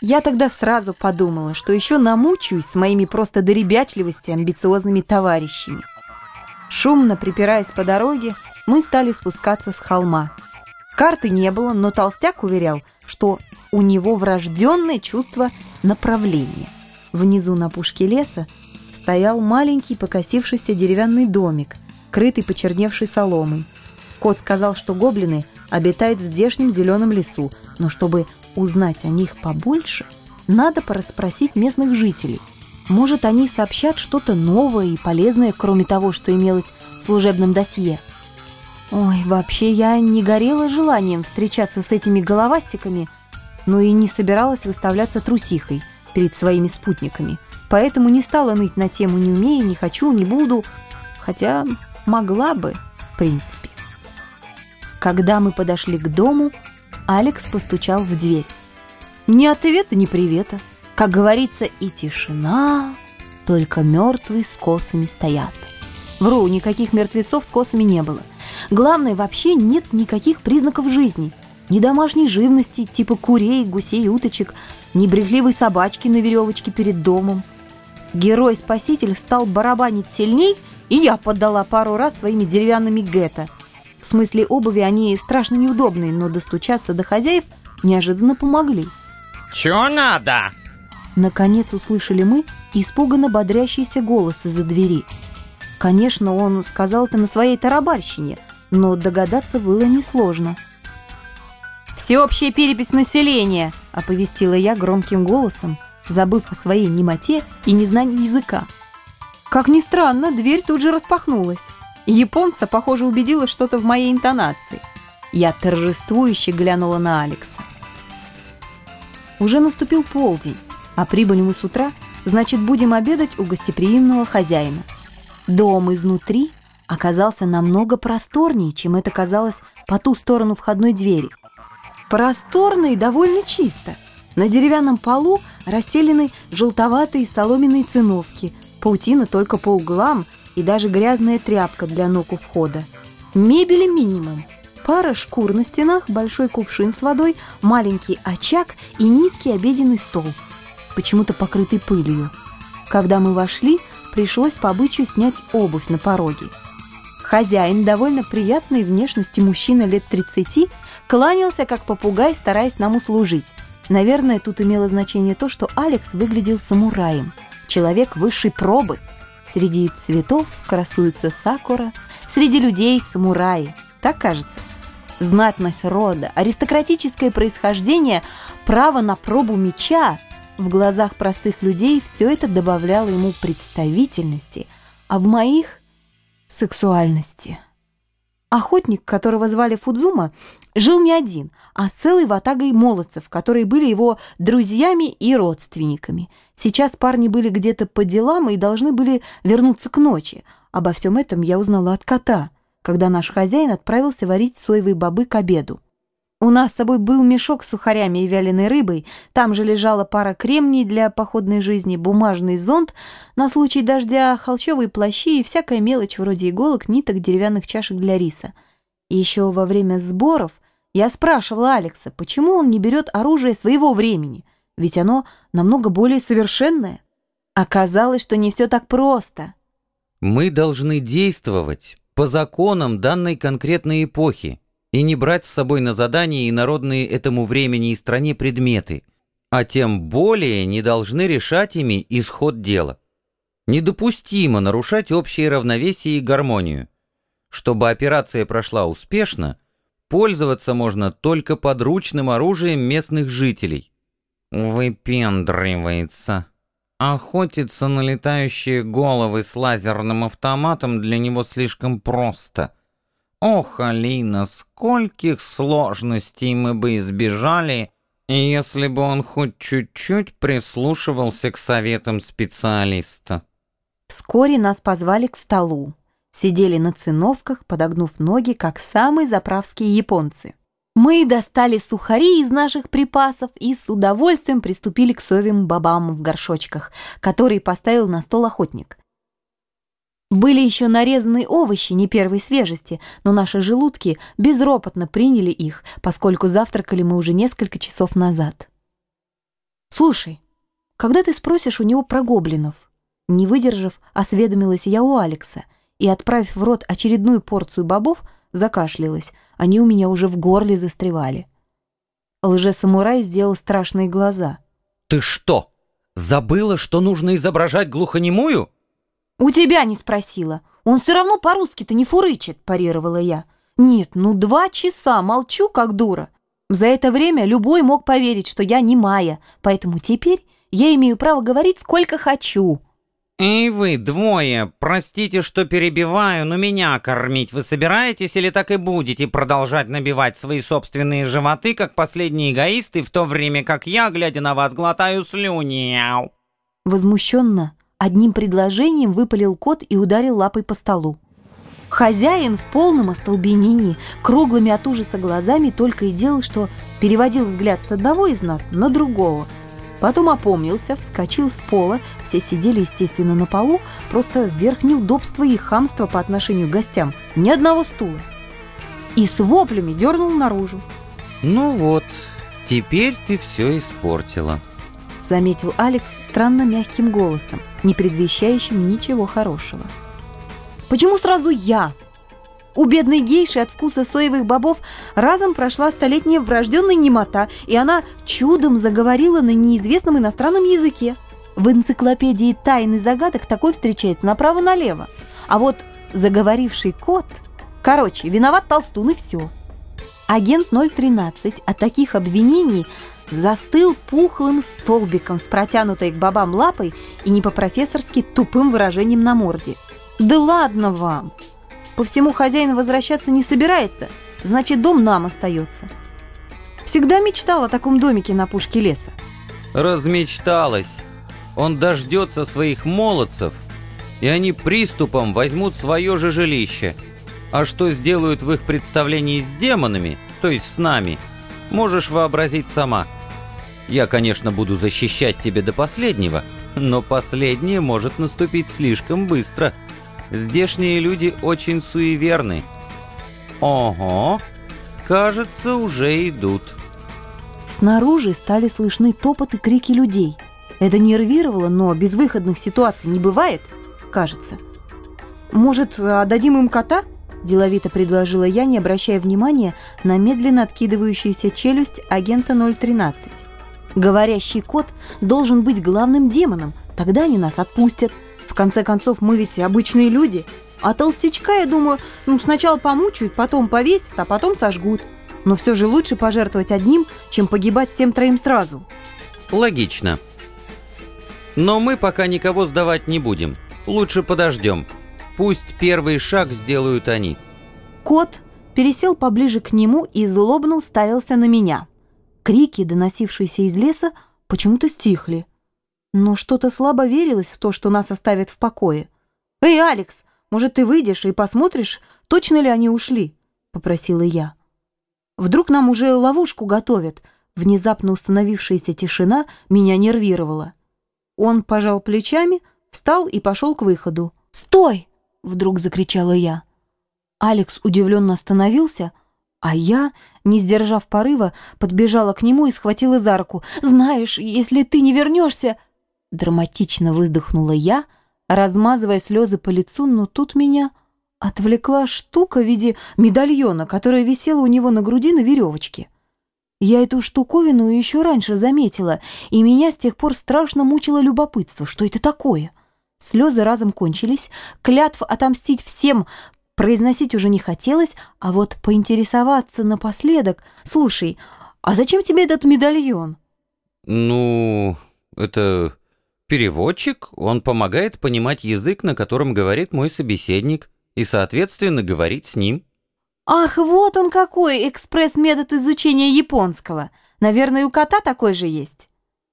Я тогда сразу подумала, что еще намучаюсь с моими просто до ребячливости амбициозными товарищами. Шумно припираясь по дороге, мы стали спускаться с холма. Карты не было, но толстяк уверял, что у него врожденное чувство направления. Внизу на пушке леса стоял маленький покосившийся деревянный домик, крытый почерневшей соломой. Кот сказал, что гоблины обитают в здешнем зеленом лесу, но чтобы узнать о них побольше, надо порасспросить местных жителей. Может, они сообщат что-то новое и полезное, кроме того, что имелось в служебном досье. Ой, вообще я не горела желанием встречаться с этими головастиками, но и не собиралась выставляться трусихой перед своими спутниками. Поэтому не стала ныть на тему «не умею», «не хочу», «не буду», хотя могла бы, в принципе. Когда мы подошли к дому, Алекс постучал в дверь. Ни ответа, ни привета. Как говорится, и тишина, только мертвые с косами стоят. Вру, никаких мертвецов с косами не было. Главное, вообще нет никаких признаков жизни. Ни домашней живности, типа курей, гусей, уточек, ни брехливой собачки на веревочке перед домом. Герой-спаситель стал барабанить сильней, и я поддала пару раз своими деревянными гетто – в смысле обуви они страшно неудобные, но достучаться до хозяев неожиданно помогли. «Чё надо?» Наконец услышали мы испуганно бодрящийся голос из-за двери. Конечно, он сказал это на своей тарабарщине, но догадаться было несложно. «Всеобщая перепись населения!» – оповестила я громким голосом, забыв о своей немоте и незнании языка. Как ни странно, дверь тут же распахнулась. Японца, похоже, убедило что-то в моей интонации. Я торжествующе глянула на Алекса. Уже наступил полдень, а прибыли мы с утра, значит, будем обедать у гостеприимного хозяина. Дом изнутри оказался намного просторнее, чем это казалось по ту сторону входной двери. Просторно и довольно чисто. На деревянном полу расстелены желтоватые соломенные циновки, паутина только по углам – и даже грязная тряпка для ног у входа. Мебели минимум. Пара шкур на стенах, большой кувшин с водой, маленький очаг и низкий обеденный стол, почему-то покрытый пылью. Когда мы вошли, пришлось по обычаю снять обувь на пороге. Хозяин, довольно приятной внешности мужчина лет 30, кланялся как попугай, стараясь нам услужить. Наверное, тут имело значение то, что Алекс выглядел самураем. Человек высшей пробы – Среди цветов красуется сакура, среди людей самураи. Так кажется. Знатность рода, аристократическое происхождение, право на пробу меча. В глазах простых людей все это добавляло ему представительности, а в моих – сексуальности. Охотник, которого звали Фудзума, жил не один, а с целой ватагой молодцев, которые были его друзьями и родственниками. Сейчас парни были где-то по делам и должны были вернуться к ночи. Обо всем этом я узнала от кота, когда наш хозяин отправился варить соевые бобы к обеду. У нас с собой был мешок с сухарями и вяленой рыбой, там же лежала пара кремний для походной жизни, бумажный зонт на случай дождя, холщовые плащи и всякая мелочь вроде иголок, ниток, деревянных чашек для риса. И еще во время сборов я спрашивала Алекса, почему он не берет оружие своего времени, ведь оно намного более совершенное. Оказалось, что не все так просто. Мы должны действовать по законам данной конкретной эпохи, и не брать с собой на задание инородные этому времени и стране предметы, а тем более не должны решать ими исход дела. Недопустимо нарушать общее равновесие и гармонию. Чтобы операция прошла успешно, пользоваться можно только подручным оружием местных жителей. Выпендривается. Охотиться на летающие головы с лазерным автоматом для него слишком просто – Ох, Алина, скольких сложностей мы бы избежали, если бы он хоть чуть-чуть прислушивался к советам специалиста. Вскоре нас позвали к столу. Сидели на циновках, подогнув ноги, как самые заправские японцы. Мы достали сухари из наших припасов и с удовольствием приступили к совим бобам в горшочках, которые поставил на стол охотник. Были еще нарезанные овощи не первой свежести, но наши желудки безропотно приняли их, поскольку завтракали мы уже несколько часов назад. Слушай, когда ты спросишь у него про гоблинов? Не выдержав, осведомилась я у Алекса и, отправив в рот очередную порцию бобов, закашлялась. Они у меня уже в горле застревали. Лже-самурай сделал страшные глаза. «Ты что, забыла, что нужно изображать глухонемую?» «У тебя не спросила. Он все равно по-русски-то не фурычит», – парировала я. «Нет, ну два часа молчу, как дура. За это время любой мог поверить, что я не Майя, поэтому теперь я имею право говорить сколько хочу». «И вы двое, простите, что перебиваю, но меня кормить вы собираетесь или так и будете продолжать набивать свои собственные животы, как последние эгоисты, в то время как я, глядя на вас, глотаю слюни?» Возмущенно, одним предложением выпалил кот и ударил лапой по столу. Хозяин в полном остолбенении, круглыми от ужаса глазами только и делал, что переводил взгляд с одного из нас на другого – Потом опомнился, вскочил с пола, все сидели, естественно, на полу, просто вверх неудобства и хамства по отношению к гостям, ни одного стула. И с воплями дернул наружу. «Ну вот, теперь ты все испортила», — заметил Алекс странно мягким голосом, не предвещающим ничего хорошего. «Почему сразу я?» У бедной гейши от вкуса соевых бобов разом прошла столетняя врожденная немота, и она чудом заговорила на неизвестном иностранном языке. В энциклопедии тайн и загадок такой встречается направо-налево. А вот заговоривший кот... Короче, виноват Толстун и все. Агент 013 от таких обвинений застыл пухлым столбиком с протянутой к бабам лапой и не по-профессорски тупым выражением на морде. «Да ладно вам! По всему хозяин возвращаться не собирается, значит, дом нам остается. Всегда мечтал о таком домике на пушке леса. Размечталась. Он дождется своих молодцев, и они приступом возьмут свое же жилище. А что сделают в их представлении с демонами, то есть с нами, можешь вообразить сама. Я, конечно, буду защищать тебя до последнего, но последнее может наступить слишком быстро – Здешние люди очень суеверны. Ого, кажется, уже идут. Снаружи стали слышны топот и крики людей. Это нервировало, но безвыходных ситуаций не бывает, кажется. «Может, отдадим им кота?» – деловито предложила я, не обращая внимания на медленно откидывающуюся челюсть агента 013. «Говорящий кот должен быть главным демоном, тогда они нас отпустят», в конце концов, мы ведь обычные люди. А толстячка, я думаю, ну, сначала помучают, потом повесят, а потом сожгут. Но все же лучше пожертвовать одним, чем погибать всем троим сразу. Логично. Но мы пока никого сдавать не будем. Лучше подождем. Пусть первый шаг сделают они. Кот пересел поближе к нему и злобно уставился на меня. Крики, доносившиеся из леса, почему-то стихли. Но что-то слабо верилось в то, что нас оставят в покое. «Эй, Алекс, может, ты выйдешь и посмотришь, точно ли они ушли?» — попросила я. «Вдруг нам уже ловушку готовят?» Внезапно установившаяся тишина меня нервировала. Он пожал плечами, встал и пошел к выходу. «Стой!» — вдруг закричала я. Алекс удивленно остановился, а я, не сдержав порыва, подбежала к нему и схватила за руку. «Знаешь, если ты не вернешься...» Драматично выдохнула я, размазывая слезы по лицу, но тут меня отвлекла штука в виде медальона, которая висела у него на груди на веревочке. Я эту штуковину еще раньше заметила, и меня с тех пор страшно мучило любопытство, что это такое. Слезы разом кончились, клятв отомстить всем произносить уже не хотелось, а вот поинтересоваться напоследок. «Слушай, а зачем тебе этот медальон?» «Ну, это Переводчик, он помогает понимать язык, на котором говорит мой собеседник, и, соответственно, говорить с ним. Ах, вот он какой экспресс-метод изучения японского. Наверное, у кота такой же есть.